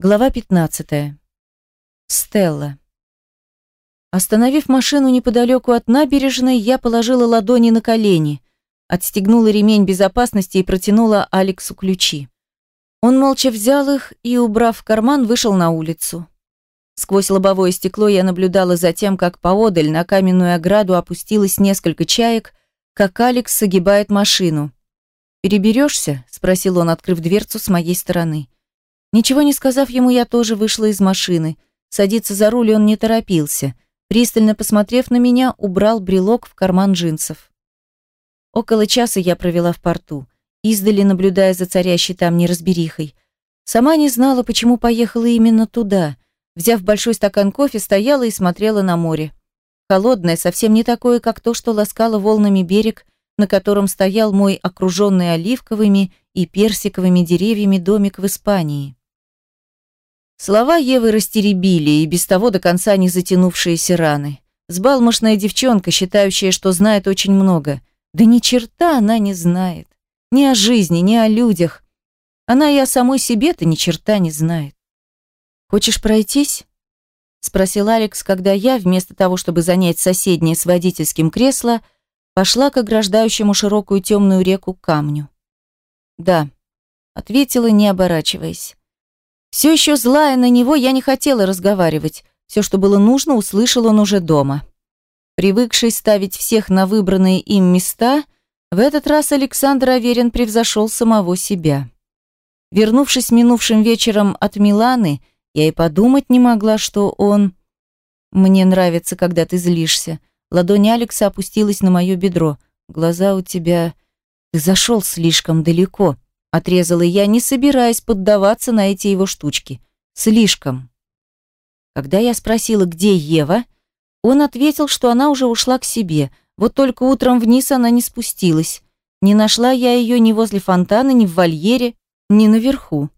Глава 15. Стелла. Остановив машину неподалеку от набережной, я положила ладони на колени, отстегнула ремень безопасности и протянула Алексу ключи. Он молча взял их и, убрав в карман, вышел на улицу. Сквозь лобовое стекло я наблюдала за тем, как поодаль на каменную ограду опустилось несколько чаек, как Алекс согибает машину. «Переберешься?» – спросил он, открыв дверцу с моей стороны. Ничего не сказав ему, я тоже вышла из машины. Садиться за руль он не торопился. Пристально посмотрев на меня, убрал брелок в карман джинсов. Около часа я провела в порту, издали наблюдая за царящей там неразберихой. Сама не знала, почему поехала именно туда. Взяв большой стакан кофе, стояла и смотрела на море. Холодное, совсем не такое, как то, что ласкало волнами берег, на котором стоял мой окруженный оливковыми и персиковыми деревьями домик в Испании. Слова Евы растеребили и без того до конца не затянувшиеся раны. Сбалмошная девчонка, считающая, что знает очень много. Да ни черта она не знает. Ни о жизни, ни о людях. Она и о самой себе-то ни черта не знает. «Хочешь пройтись?» — спросил Алекс, когда я, вместо того, чтобы занять соседнее с водительским кресло, пошла к ограждающему широкую темную реку камню. «Да», — ответила, не оборачиваясь. Все еще злая на него, я не хотела разговаривать. Все, что было нужно, услышал он уже дома. Привыкший ставить всех на выбранные им места, в этот раз Александр Аверин превзошел самого себя. Вернувшись минувшим вечером от Миланы, я и подумать не могла, что он... «Мне нравится, когда ты злишься». Ладонь Алекса опустилась на мое бедро. «Глаза у тебя...» «Ты зашел слишком далеко», Отрезала я, не собираясь поддаваться на эти его штучки. Слишком. Когда я спросила, где Ева, он ответил, что она уже ушла к себе. Вот только утром вниз она не спустилась. Не нашла я ее ни возле фонтана, ни в вольере, ни наверху.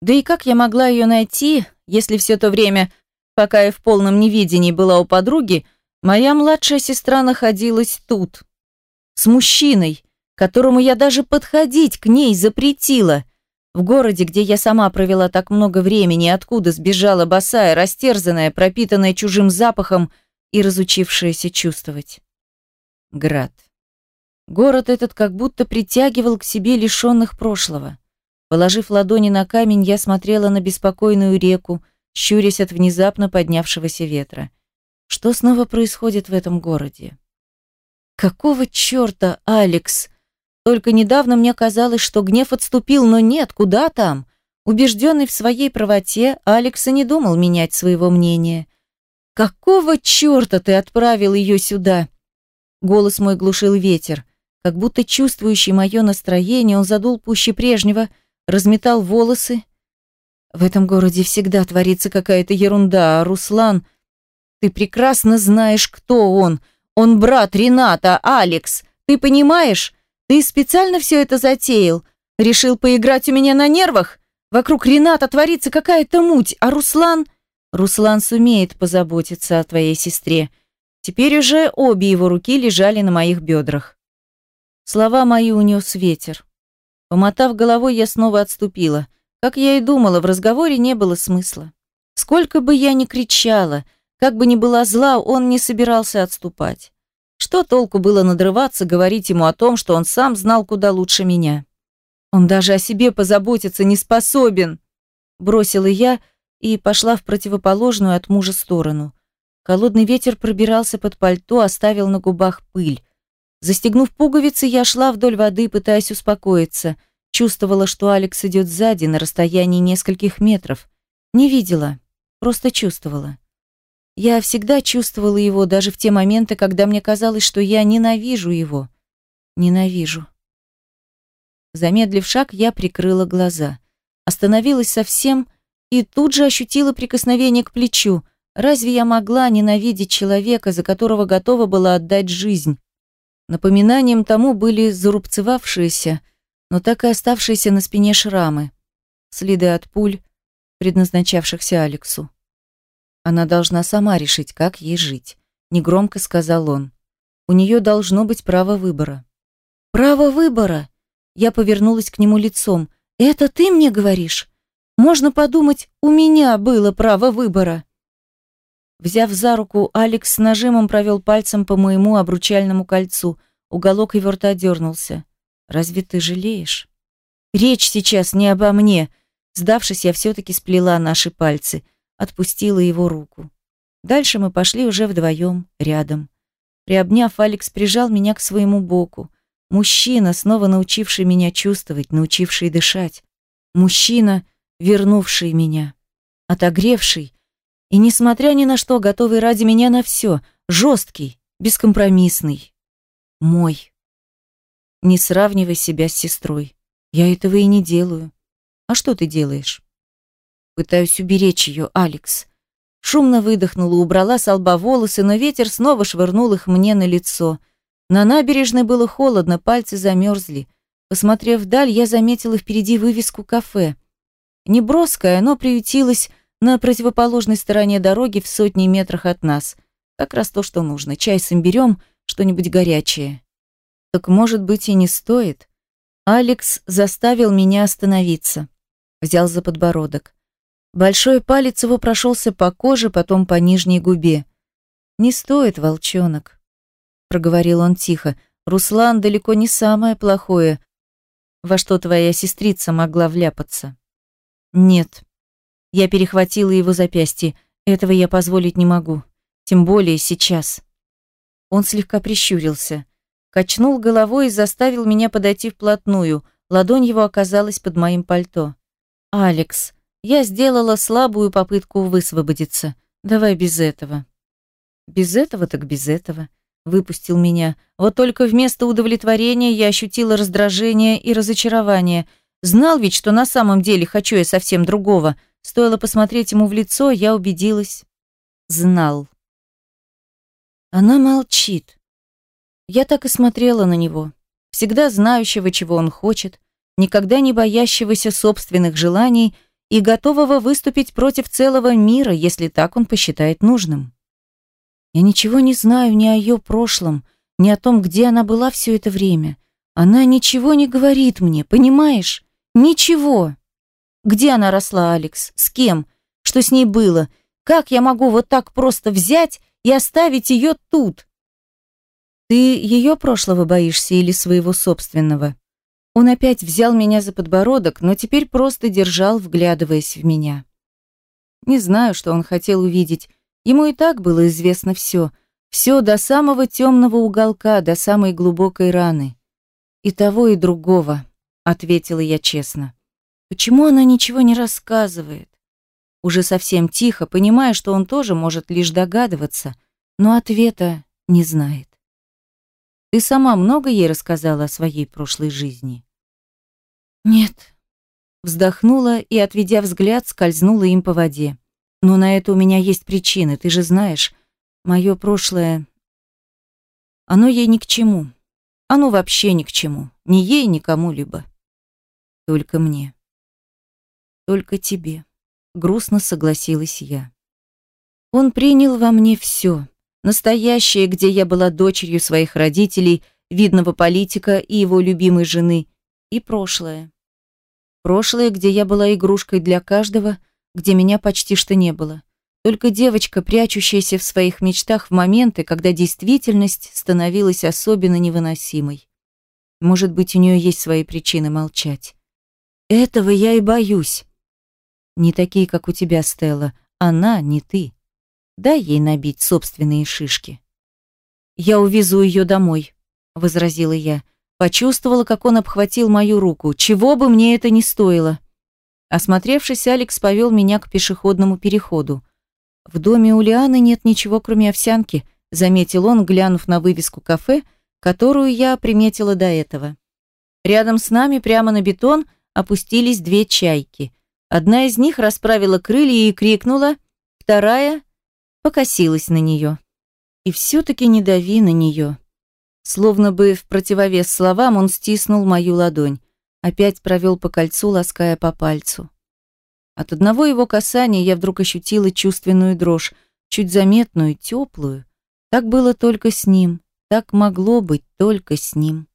Да и как я могла ее найти, если все то время, пока я в полном невидении была у подруги, моя младшая сестра находилась тут, с мужчиной, которому я даже подходить к ней запретила. В городе, где я сама провела так много времени, откуда сбежала босая, растерзанная, пропитанная чужим запахом и разучившаяся чувствовать. Град. Город этот как будто притягивал к себе лишенных прошлого. Положив ладони на камень, я смотрела на беспокойную реку, щурясь от внезапно поднявшегося ветра. Что снова происходит в этом городе? Какого черта, Алекс? Только недавно мне казалось, что гнев отступил, но нет, куда там? Убежденный в своей правоте, Алекс и не думал менять своего мнения. «Какого черта ты отправил ее сюда?» Голос мой глушил ветер. Как будто чувствующий мое настроение, он задул пуще прежнего, разметал волосы. В этом городе всегда творится какая-то ерунда, а Руслан... Ты прекрасно знаешь, кто он. Он брат Рената, Алекс. Ты понимаешь? Ты специально все это затеял? Решил поиграть у меня на нервах? Вокруг Рената творится какая-то муть, а Руслан... Руслан сумеет позаботиться о твоей сестре. Теперь уже обе его руки лежали на моих бедрах. Слова мои унес ветер. Помотав головой, я снова отступила. Как я и думала, в разговоре не было смысла. Сколько бы я ни кричала, как бы ни была зла, он не собирался отступать. Что толку было надрываться, говорить ему о том, что он сам знал куда лучше меня? Он даже о себе позаботиться не способен. Бросила я и пошла в противоположную от мужа сторону. Холодный ветер пробирался под пальто, оставил на губах пыль. Застегнув пуговицы, я шла вдоль воды, пытаясь успокоиться. Чувствовала, что Алекс идет сзади, на расстоянии нескольких метров. Не видела, просто чувствовала. Я всегда чувствовала его, даже в те моменты, когда мне казалось, что я ненавижу его. Ненавижу. Замедлив шаг, я прикрыла глаза. Остановилась совсем и тут же ощутила прикосновение к плечу. Разве я могла ненавидеть человека, за которого готова была отдать жизнь? Напоминанием тому были зарубцевавшиеся, но так и оставшиеся на спине шрамы. Следы от пуль, предназначавшихся Алексу. Она должна сама решить, как ей жить, негромко сказал он. У нее должно быть право выбора. Право выбора. Я повернулась к нему лицом. Это ты мне говоришь? Можно подумать, у меня было право выбора. Взяв за руку, Алекс с нажимом провел пальцем по моему обручальному кольцу. Уголок его рта дернулся. «Разве ты жалеешь?» «Речь сейчас не обо мне!» Сдавшись, я все-таки сплела наши пальцы, отпустила его руку. Дальше мы пошли уже вдвоем, рядом. Приобняв, Алекс прижал меня к своему боку. Мужчина, снова научивший меня чувствовать, научивший дышать. Мужчина, вернувший меня, отогревший и, несмотря ни на что, готовый ради меня на все, жесткий, бескомпромиссный. Мой. Не сравнивай себя с сестрой. Я этого и не делаю. А что ты делаешь? Пытаюсь уберечь ее, Алекс. Шумно выдохнула, убрала с лба волосы, но ветер снова швырнул их мне на лицо. На набережной было холодно, пальцы замерзли. Посмотрев вдаль, я заметила впереди вывеску кафе. Неброская, но приютилась на противоположной стороне дороги в сотни метрах от нас. Как раз то, что нужно. Чай с имбирем, что-нибудь горячее. Так может быть и не стоит. Алекс заставил меня остановиться. Взял за подбородок. Большой палец его прошелся по коже, потом по нижней губе. «Не стоит, волчонок», — проговорил он тихо. «Руслан далеко не самое плохое, во что твоя сестрица могла вляпаться». «Нет». Я перехватила его запястье. «Этого я позволить не могу. Тем более сейчас». Он слегка прищурился. Качнул головой и заставил меня подойти вплотную. Ладонь его оказалась под моим пальто. «Алекс, я сделала слабую попытку высвободиться. Давай без этого». «Без этого так без этого», — выпустил меня. Вот только вместо удовлетворения я ощутила раздражение и разочарование. Знал ведь, что на самом деле хочу я совсем другого. Стоило посмотреть ему в лицо, я убедилась. Знал. Она молчит. Я так и смотрела на него, всегда знающего, чего он хочет, никогда не боящегося собственных желаний и готового выступить против целого мира, если так он посчитает нужным. Я ничего не знаю ни о ее прошлом, ни о том, где она была все это время. Она ничего не говорит мне, понимаешь? Ничего. Где она росла, Алекс? С кем? Что с ней было? Как я могу вот так просто взять и оставить ее тут? Ты ее прошлого боишься или своего собственного? Он опять взял меня за подбородок, но теперь просто держал, вглядываясь в меня. Не знаю, что он хотел увидеть. Ему и так было известно все. Все до самого темного уголка, до самой глубокой раны. И того, и другого, ответила я честно. Почему она ничего не рассказывает? Уже совсем тихо, понимая, что он тоже может лишь догадываться, но ответа не знает. Ты сама много ей рассказала о своей прошлой жизни? Нет. Вздохнула и, отведя взгляд, скользнула им по воде. Но на это у меня есть причины, ты же знаешь. Мое прошлое... Оно ей ни к чему. Оно вообще ни к чему. Ни ей, ни кому-либо. Только мне. Только тебе. Грустно согласилась я. Он принял во мне все. Настоящее, где я была дочерью своих родителей, видного политика и его любимой жены, и прошлое. Прошлое, где я была игрушкой для каждого, где меня почти что не было. Только девочка, прячущаяся в своих мечтах в моменты, когда действительность становилась особенно невыносимой. Может быть, у нее есть свои причины молчать. Этого я и боюсь. Не такие, как у тебя, Стелла. Она, не ты. Дай ей набить собственные шишки. Я увезу ее домой, возразила я. Почувствовала, как он обхватил мою руку. Чего бы мне это ни стоило. Осмотревшись, Алекс повел меня к пешеходному переходу. В доме у Лианы нет ничего, кроме овсянки, заметил он, глянув на вывеску кафе, которую я приметила до этого. Рядом с нами, прямо на бетон, опустились две чайки. Одна из них расправила крылья и крикнула, вторая покосилась на нее. И все-таки не дави на нее. Словно бы в противовес словам он стиснул мою ладонь. Опять провел по кольцу, лаская по пальцу. От одного его касания я вдруг ощутила чувственную дрожь, чуть заметную, теплую. Так было только с ним, так могло быть только с ним.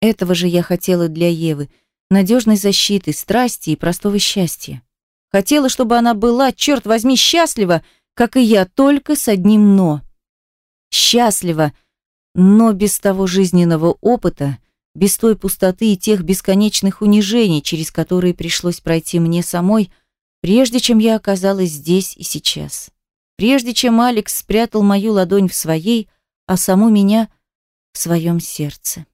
Этого же я хотела для Евы, надежной защиты, страсти и простого счастья. Хотела, чтобы она была, черт возьми, счастлива, как и я, только с одним «но». Счастлива, но без того жизненного опыта, без той пустоты и тех бесконечных унижений, через которые пришлось пройти мне самой, прежде чем я оказалась здесь и сейчас. Прежде чем Алекс спрятал мою ладонь в своей, а саму меня в своем сердце.